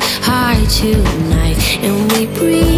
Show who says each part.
Speaker 1: high tonight and we breathe.